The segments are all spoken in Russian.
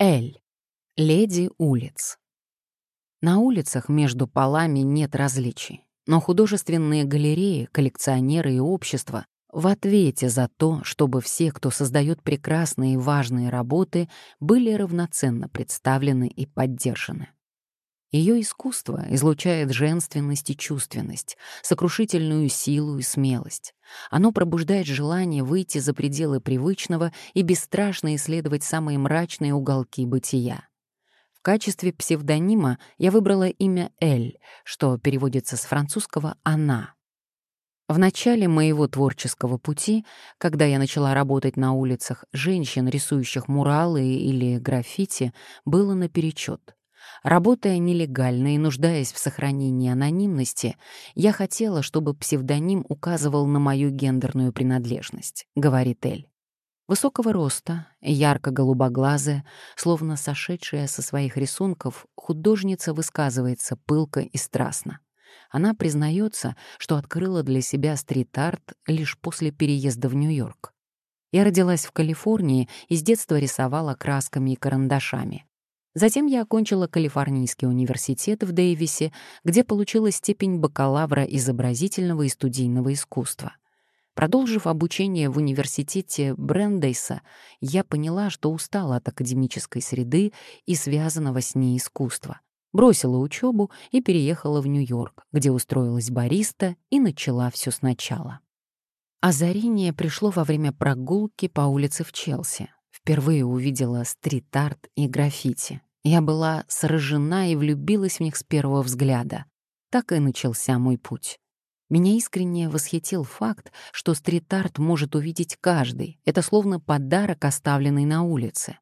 Эль. Леди улиц. На улицах между полами нет различий, но художественные галереи, коллекционеры и общество в ответе за то, чтобы все, кто создает прекрасные и важные работы, были равноценно представлены и поддержаны. Ее искусство излучает женственность и чувственность, сокрушительную силу и смелость. Оно пробуждает желание выйти за пределы привычного и бесстрашно исследовать самые мрачные уголки бытия. В качестве псевдонима я выбрала имя Эль, что переводится с французского «она». В начале моего творческого пути, когда я начала работать на улицах, женщин, рисующих муралы или граффити, было наперечет — Работая нелегально и нуждаясь в сохранении анонимности, я хотела, чтобы псевдоним указывал на мою гендерную принадлежность, говорит Эль. Высокого роста, ярко-голубоглазая, словно сошедшая со своих рисунков, художница высказывается пылко и страстно. Она признается, что открыла для себя стрит-арт лишь после переезда в Нью-Йорк. Я родилась в Калифорнии и с детства рисовала красками и карандашами. Затем я окончила Калифорнийский университет в Дэвисе, где получила степень бакалавра изобразительного и студийного искусства. Продолжив обучение в университете Брендейса, я поняла, что устала от академической среды и связанного с ней искусства. Бросила учебу и переехала в Нью-Йорк, где устроилась бариста и начала все сначала. Озарение пришло во время прогулки по улице в Челси. Впервые увидела стрит-арт и граффити. Я была сражена и влюбилась в них с первого взгляда. Так и начался мой путь. Меня искренне восхитил факт, что стрит-арт может увидеть каждый. Это словно подарок, оставленный на улице.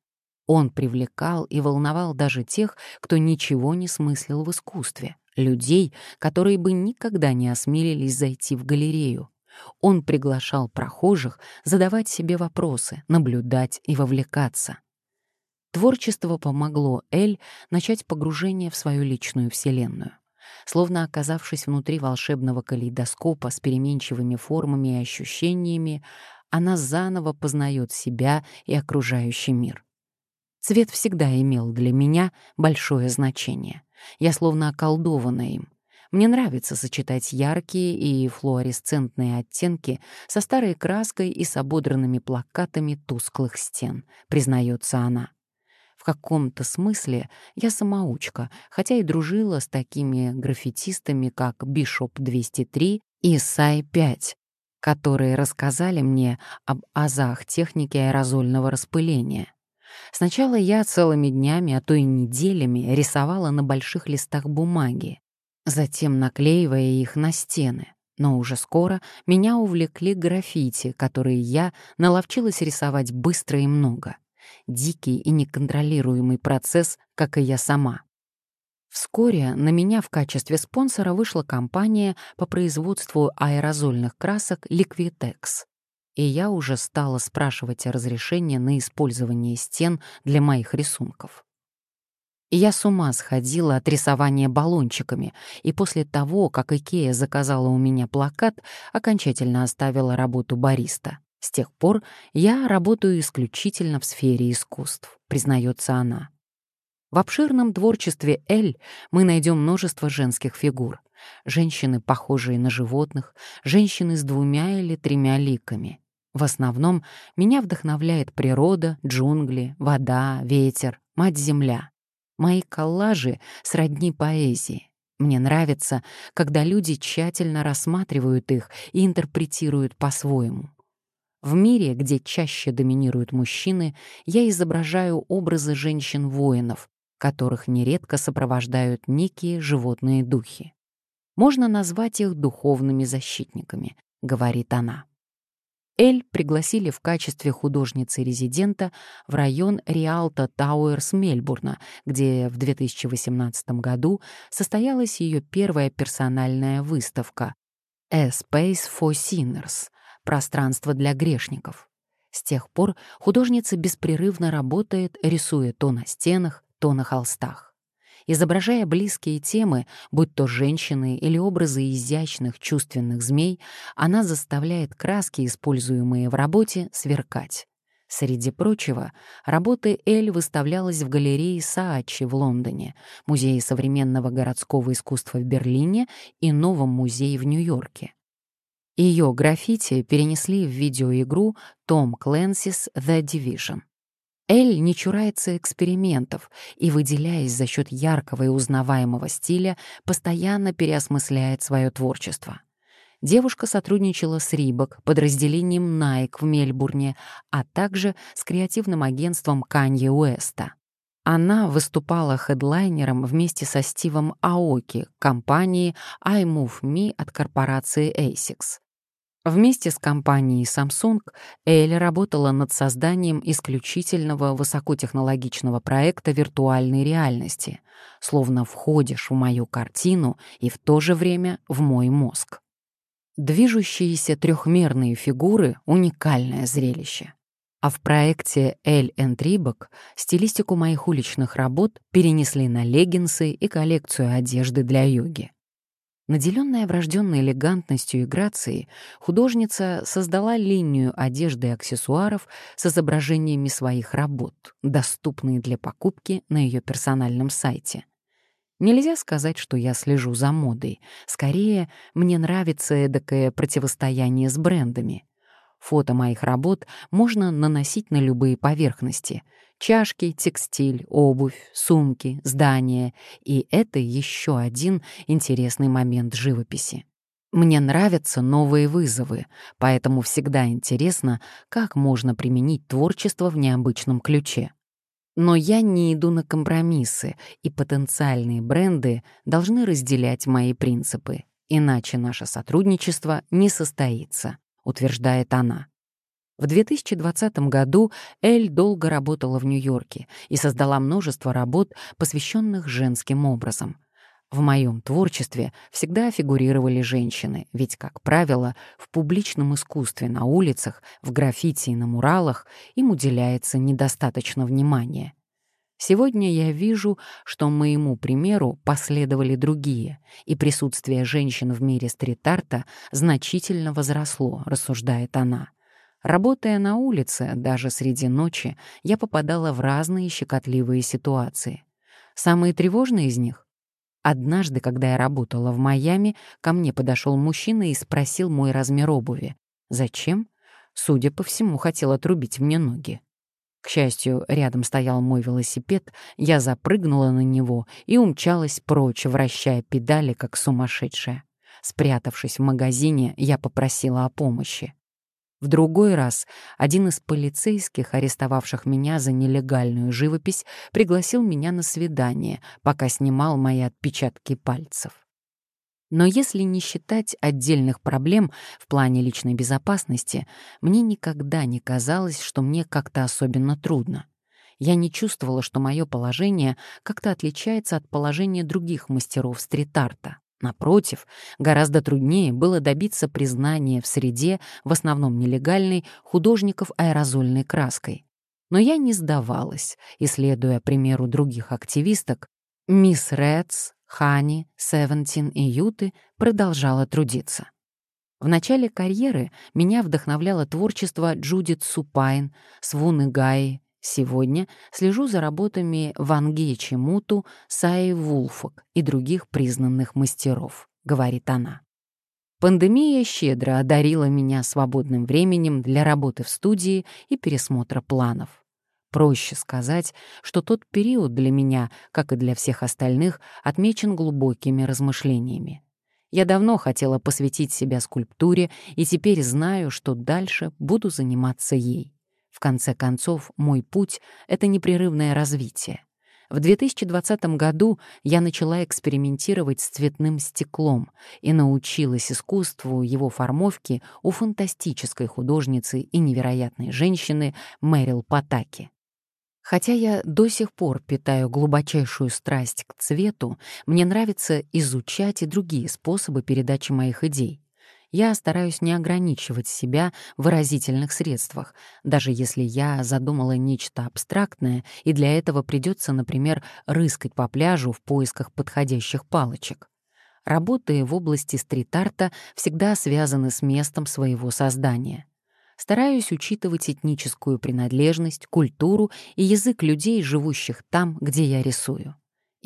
Он привлекал и волновал даже тех, кто ничего не смыслил в искусстве, людей, которые бы никогда не осмелились зайти в галерею. Он приглашал прохожих задавать себе вопросы, наблюдать и вовлекаться. Творчество помогло Эль начать погружение в свою личную вселенную. Словно оказавшись внутри волшебного калейдоскопа с переменчивыми формами и ощущениями, она заново познает себя и окружающий мир. Цвет всегда имел для меня большое значение. Я словно околдована им. Мне нравится сочетать яркие и флуоресцентные оттенки со старой краской и с ободранными плакатами тусклых стен, признается она каком-то смысле я самоучка, хотя и дружила с такими граффитистами, как Бишоп-203 и Сай-5, которые рассказали мне об азах техники аэрозольного распыления. Сначала я целыми днями, а то и неделями рисовала на больших листах бумаги, затем наклеивая их на стены. Но уже скоро меня увлекли граффити, которые я наловчилась рисовать быстро и много дикий и неконтролируемый процесс, как и я сама. Вскоре на меня в качестве спонсора вышла компания по производству аэрозольных красок Liquitex, и я уже стала спрашивать разрешение на использование стен для моих рисунков. Я с ума сходила от рисования баллончиками, и после того, как Икея заказала у меня плакат, окончательно оставила работу бариста — с тех пор я работаю исключительно в сфере искусств, признается она. В обширном творчестве Эль мы найдем множество женских фигур. Женщины, похожие на животных, женщины с двумя или тремя ликами. В основном меня вдохновляет природа, джунгли, вода, ветер, мать-земля. Мои коллажи сродни поэзии. Мне нравится, когда люди тщательно рассматривают их и интерпретируют по-своему. В мире, где чаще доминируют мужчины, я изображаю образы женщин-воинов, которых нередко сопровождают некие животные духи. Можно назвать их духовными защитниками, говорит она. Эль пригласили в качестве художницы-резидента в район Риалта Тауэрс Мельбурна, где в 2018 году состоялась ее первая персональная выставка «A Space for Sinners», пространство для грешников. С тех пор художница беспрерывно работает, рисуя то на стенах, то на холстах. Изображая близкие темы, будь то женщины или образы изящных чувственных змей, она заставляет краски, используемые в работе, сверкать. Среди прочего, работы Эль выставлялась в галерее Саачи в Лондоне, Музее современного городского искусства в Берлине и Новом музее в Нью-Йорке. Ее граффити перенесли в видеоигру Tom Clancy's The Division. Эль не чурается экспериментов и, выделяясь за счет яркого и узнаваемого стиля, постоянно переосмысляет свое творчество. Девушка сотрудничала с Рибок, подразделением Nike в Мельбурне, а также с креативным агентством Канье Уэста. Она выступала хедлайнером вместе со Стивом Аоки, компании iMove от корпорации ASICS. Вместе с компанией Samsung Эль работала над созданием исключительного высокотехнологичного проекта виртуальной реальности, словно входишь в мою картину и в то же время в мой мозг. Движущиеся трехмерные фигуры — уникальное зрелище. А в проекте «Эль энд Рибок» стилистику моих уличных работ перенесли на леггинсы и коллекцию одежды для йоги. Наделенная врожденной элегантностью и грацией, художница создала линию одежды и аксессуаров с изображениями своих работ, доступные для покупки на ее персональном сайте. Нельзя сказать, что я слежу за модой. Скорее, мне нравится эдакое противостояние с брендами. Фото моих работ можно наносить на любые поверхности — Чашки, текстиль, обувь, сумки, здания. И это еще один интересный момент живописи. Мне нравятся новые вызовы, поэтому всегда интересно, как можно применить творчество в необычном ключе. Но я не иду на компромиссы, и потенциальные бренды должны разделять мои принципы, иначе наше сотрудничество не состоится, утверждает она. В 2020 году Эль долго работала в Нью-Йорке и создала множество работ, посвященных женским образом. В моем творчестве всегда фигурировали женщины, ведь, как правило, в публичном искусстве на улицах, в граффити и на муралах им уделяется недостаточно внимания. Сегодня я вижу, что моему примеру последовали другие, и присутствие женщин в мире стрит-арта значительно возросло, рассуждает она. Работая на улице, даже среди ночи, я попадала в разные щекотливые ситуации. Самые тревожные из них Однажды, когда я работала в Майами, ко мне подошел мужчина и спросил мой размер обуви. Зачем? Судя по всему, хотел отрубить мне ноги. К счастью, рядом стоял мой велосипед, я запрыгнула на него и умчалась прочь, вращая педали, как сумасшедшая. Спрятавшись в магазине, я попросила о помощи. В другой раз один из полицейских, арестовавших меня за нелегальную живопись, пригласил меня на свидание, пока снимал мои отпечатки пальцев. Но если не считать отдельных проблем в плане личной безопасности, мне никогда не казалось, что мне как-то особенно трудно. Я не чувствовала, что мое положение как-то отличается от положения других мастеров стрит-арта. Напротив, гораздо труднее было добиться признания в среде, в основном нелегальной, художников аэрозольной краской. Но я не сдавалась, и, следуя примеру других активисток, мисс Редс, Хани, Севентин и Юты продолжала трудиться. В начале карьеры меня вдохновляло творчество Джудит Супайн, Свуны Гаи, Сегодня слежу за работами Ванге Чемуту, Саи Вулфок и других признанных мастеров, говорит она. Пандемия щедро одарила меня свободным временем для работы в студии и пересмотра планов. Проще сказать, что тот период для меня, как и для всех остальных, отмечен глубокими размышлениями. Я давно хотела посвятить себя скульптуре и теперь знаю, что дальше буду заниматься ей. В конце концов, мой путь — это непрерывное развитие. В 2020 году я начала экспериментировать с цветным стеклом и научилась искусству его формовки у фантастической художницы и невероятной женщины Мэрил Патаки. Хотя я до сих пор питаю глубочайшую страсть к цвету, мне нравится изучать и другие способы передачи моих идей. Я стараюсь не ограничивать себя в выразительных средствах, даже если я задумала нечто абстрактное, и для этого придется, например, рыскать по пляжу в поисках подходящих палочек. Работы в области стрит-арта всегда связаны с местом своего создания. Стараюсь учитывать этническую принадлежность, культуру и язык людей, живущих там, где я рисую.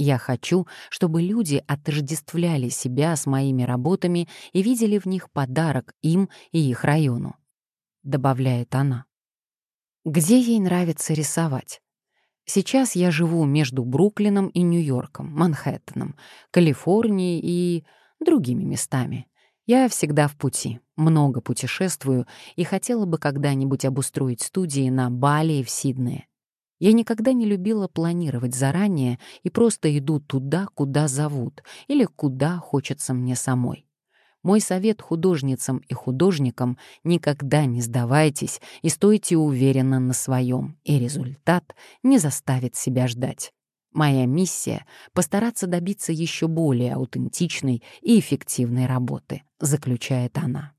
Я хочу, чтобы люди отождествляли себя с моими работами и видели в них подарок им и их району», — добавляет она. Где ей нравится рисовать? Сейчас я живу между Бруклином и Нью-Йорком, Манхэттеном, Калифорнией и другими местами. Я всегда в пути, много путешествую и хотела бы когда-нибудь обустроить студии на Бали и в Сиднее. Я никогда не любила планировать заранее и просто иду туда, куда зовут, или куда хочется мне самой. Мой совет художницам и художникам — никогда не сдавайтесь и стойте уверенно на своем, и результат не заставит себя ждать. Моя миссия — постараться добиться еще более аутентичной и эффективной работы, заключает она.